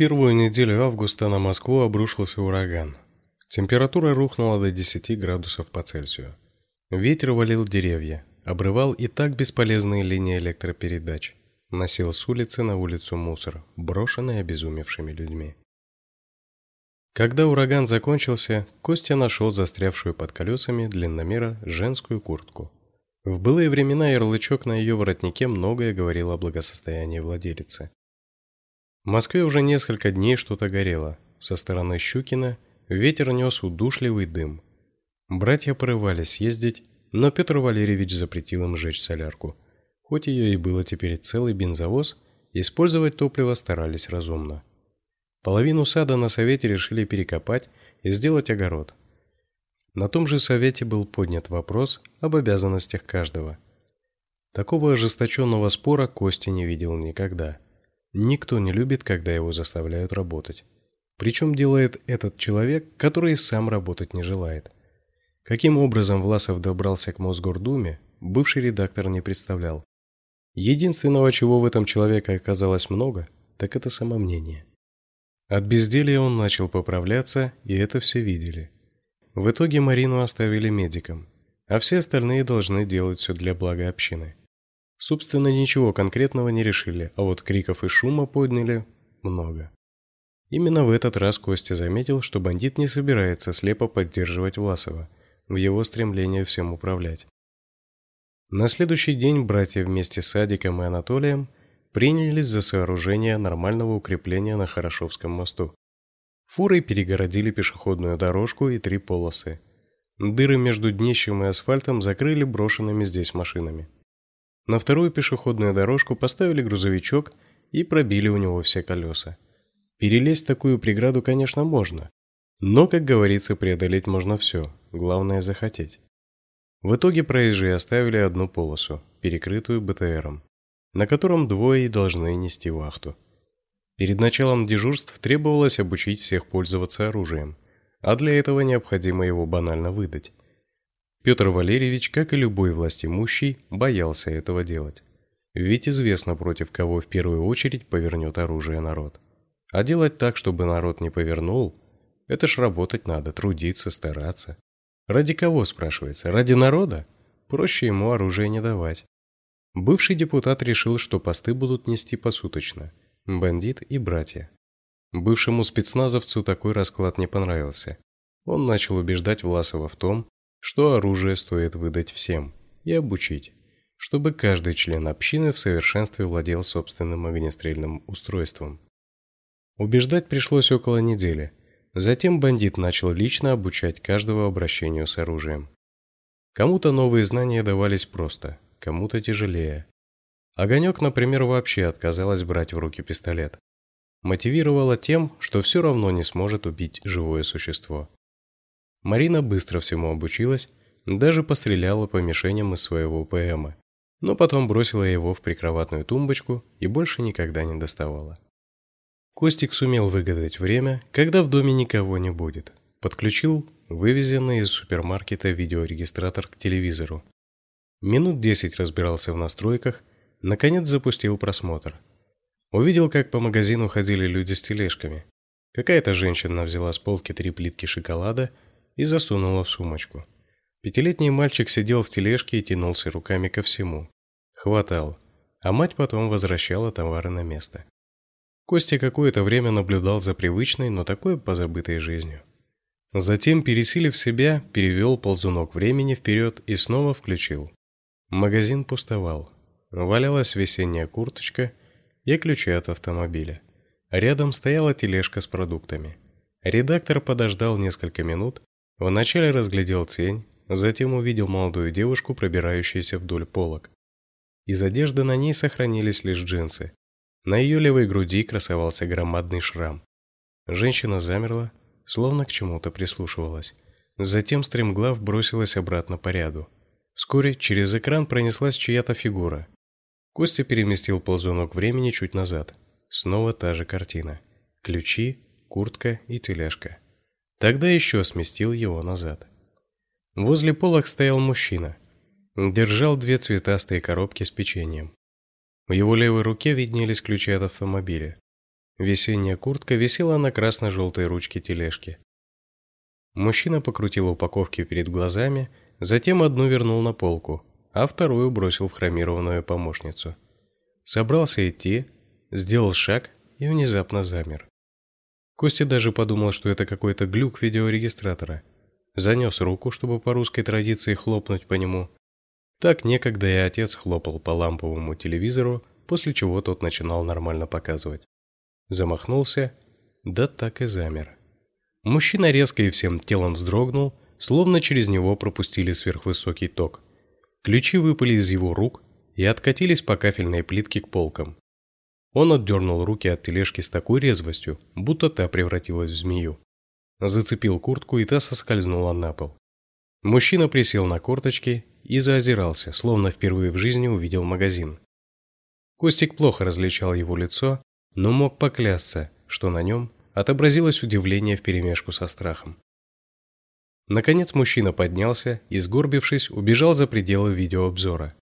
первую неделю августа на Москву обрушился ураган. Температура рухнула до 10 градусов по Цельсию. Ветер валил деревья, обрывал и так бесполезные линии электропередач, носил с улицы на улицу мусор, брошенный обезумевшими людьми. Когда ураган закончился, Костя нашел застрявшую под колесами длинномера женскую куртку. В былые времена ярлычок на ее воротнике многое говорил о благосостоянии владелицы. В Москве уже несколько дней что-то горело. Со стороны Щукина ветер нес удушливый дым. Братья порывались ездить, но Петр Валерьевич запретил им жечь солярку. Хоть ее и было теперь целый бензовоз, использовать топливо старались разумно. Половину сада на совете решили перекопать и сделать огород. На том же совете был поднят вопрос об обязанностях каждого. Такого ожесточенного спора Костя не видел никогда. Никто не любит, когда его заставляют работать. Причем делает этот человек, который сам работать не желает. Каким образом Власов добрался к Мосгордуме, бывший редактор не представлял. Единственного, чего в этом человеке оказалось много, так это самомнение. От безделья он начал поправляться, и это все видели. В итоге Марину оставили медиком, а все остальные должны делать все для блага общины. Собственно, ничего конкретного не решили, а вот криков и шума подняли много. Именно в этот раз Костя заметил, что бандит не собирается слепо поддерживать Власова в его стремлении всем управлять. На следующий день братья вместе с Садиком и Анатолием принялись за сооружение нормального укрепления на Хорошевском мосту. Фурой перегородили пешеходную дорожку и три полосы. Дыры между днищем и асфальтом закрыли брошенными здесь машинами. На вторую пешеходную дорожку поставили грузовичок и пробили у него все колеса. Перелезть такую преграду, конечно, можно, но, как говорится, преодолеть можно все, главное захотеть. В итоге проезжие оставили одну полосу, перекрытую БТРом на котором двое и должны нести вахту. Перед началом дежурств требовалось обучить всех пользоваться оружием, а для этого необходимо его банально выдать. Петр Валерьевич, как и любой властимущий, боялся этого делать. Ведь известно, против кого в первую очередь повернет оружие народ. А делать так, чтобы народ не повернул, это ж работать надо, трудиться, стараться. Ради кого, спрашивается? Ради народа? Проще ему оружие не давать. Бывший депутат решил, что посты будут нести посуточно. Бандит и братья. Бывшему спецназовцу такой расклад не понравился. Он начал убеждать Власова в том, что оружие стоит выдать всем и обучить, чтобы каждый член общины в совершенстве владел собственным огнестрельным устройством. Убеждать пришлось около недели. Затем бандит начал лично обучать каждого обращению с оружием. Кому-то новые знания давались просто, кому-то тяжелее. Огонек, например, вообще отказалась брать в руки пистолет. Мотивировала тем, что все равно не сможет убить живое существо. Марина быстро всему обучилась, даже постреляла по мишеням из своего ПМа, но потом бросила его в прикроватную тумбочку и больше никогда не доставала. Костик сумел выгадать время, когда в доме никого не будет. Подключил вывезенный из супермаркета видеорегистратор к телевизору Минут десять разбирался в настройках, наконец запустил просмотр. Увидел, как по магазину ходили люди с тележками. Какая-то женщина взяла с полки три плитки шоколада и засунула в сумочку. Пятилетний мальчик сидел в тележке и тянулся руками ко всему. Хватал, а мать потом возвращала товары на место. Костя какое-то время наблюдал за привычной, но такой позабытой жизнью. Затем, пересилив себя, перевел ползунок времени вперед и снова включил. Магазин пустовал. Валялась весенняя курточка и ключи от автомобиля. Рядом стояла тележка с продуктами. Редактор подождал несколько минут, вначале разглядел тень, затем увидел молодую девушку, пробирающуюся вдоль полок. Из одежды на ней сохранились лишь джинсы. На ее левой груди красовался громадный шрам. Женщина замерла, словно к чему-то прислушивалась. Затем стремглав бросилась обратно по ряду. Вскоре через экран пронеслась чья-то фигура. Костя переместил ползунок времени чуть назад. Снова та же картина. Ключи, куртка и тележка. Тогда еще сместил его назад. Возле полок стоял мужчина. Держал две цветастые коробки с печеньем. В его левой руке виднелись ключи от автомобиля. Весенняя куртка висела на красно-желтой ручке тележки. Мужчина покрутил упаковки перед глазами, затем одну вернул на полку, а вторую бросил в хромированную помощницу. Собрался идти, сделал шаг и внезапно замер. Костя даже подумал, что это какой-то глюк видеорегистратора. Занес руку, чтобы по русской традиции хлопнуть по нему. Так некогда и отец хлопал по ламповому телевизору, после чего тот начинал нормально показывать. Замахнулся, да так и замер. Мужчина резко и всем телом вздрогнул, словно через него пропустили сверхвысокий ток. Ключи выпали из его рук и откатились по кафельной плитке к полкам. Он отдернул руки от тележки с такой резвостью, будто та превратилась в змею. Зацепил куртку, и та соскользнула на пол. Мужчина присел на корточки и заозирался, словно впервые в жизни увидел магазин. Костик плохо различал его лицо, но мог поклясться, что на нем отобразилось удивление вперемешку со страхом. Наконец мужчина поднялся и, сгорбившись, убежал за пределы видеообзора.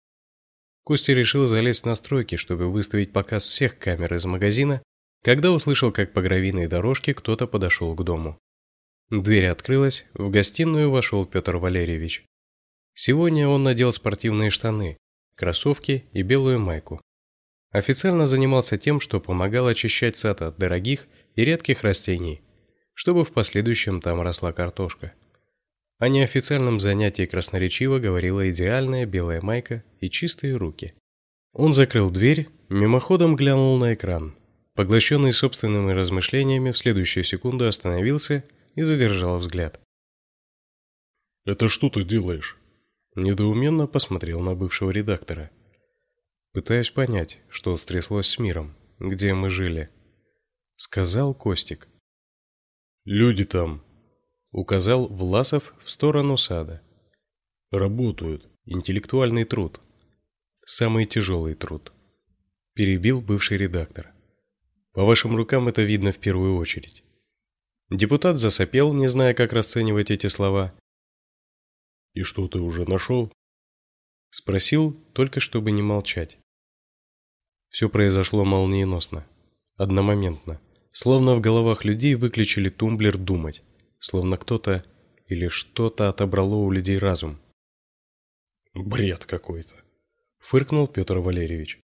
Костя решил залезть в настройки, чтобы выставить показ всех камер из магазина, когда услышал, как по гравийной дорожке кто-то подошел к дому. Дверь открылась, в гостиную вошел Петр Валерьевич. Сегодня он надел спортивные штаны, кроссовки и белую майку. Официально занимался тем, что помогал очищать сад от дорогих и редких растений, чтобы в последующем там росла картошка. О неофициальном занятии красноречиво говорила идеальная белая майка и чистые руки. Он закрыл дверь, мимоходом глянул на экран. Поглощенный собственными размышлениями, в следующую секунду остановился и задержал взгляд. «Это что ты делаешь?» Недоуменно посмотрел на бывшего редактора. «Пытаюсь понять, что стряслось с миром, где мы жили», — сказал Костик. «Люди там, указал Власов в сторону сада. Работают. Интеллектуальный труд. Самый тяжелый труд. Перебил бывший редактор. По вашим рукам это видно в первую очередь. Депутат засопел, не зная, как расценивать эти слова. И что ты уже нашел?» Спросил, только чтобы не молчать. Все произошло молниеносно, одномоментно, словно в головах людей выключили тумблер думать словно кто-то или что-то отобрало у людей разум. Бред какой-то, фыркнул Петр Валерьевич.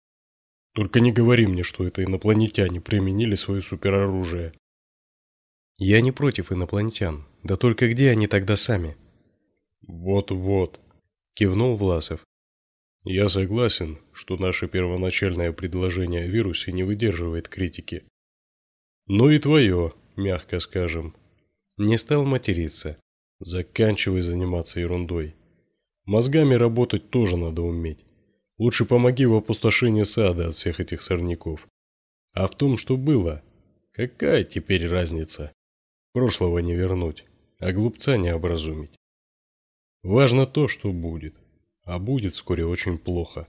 Только не говори мне, что это инопланетяне применили свое супероружие. Я не против инопланетян, да только где они тогда сами? Вот-вот, кивнул Власов. Я согласен, что наше первоначальное предложение о вирусе не выдерживает критики. Но и твое, мягко скажем, не стал материться. Заканчивай заниматься ерундой. Мозгами работать тоже надо уметь. Лучше помоги в опустошении сада от всех этих сорняков. А в том, что было, какая теперь разница? Прошлого не вернуть, а глупца не образумить. Важно то, что будет. А будет вскоре очень плохо,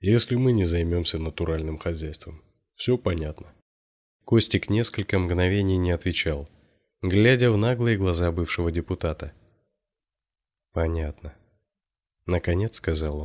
если мы не займемся натуральным хозяйством. Все понятно. Костик несколько мгновений не отвечал глядя в наглые глаза бывшего депутата. Понятно, наконец сказал он.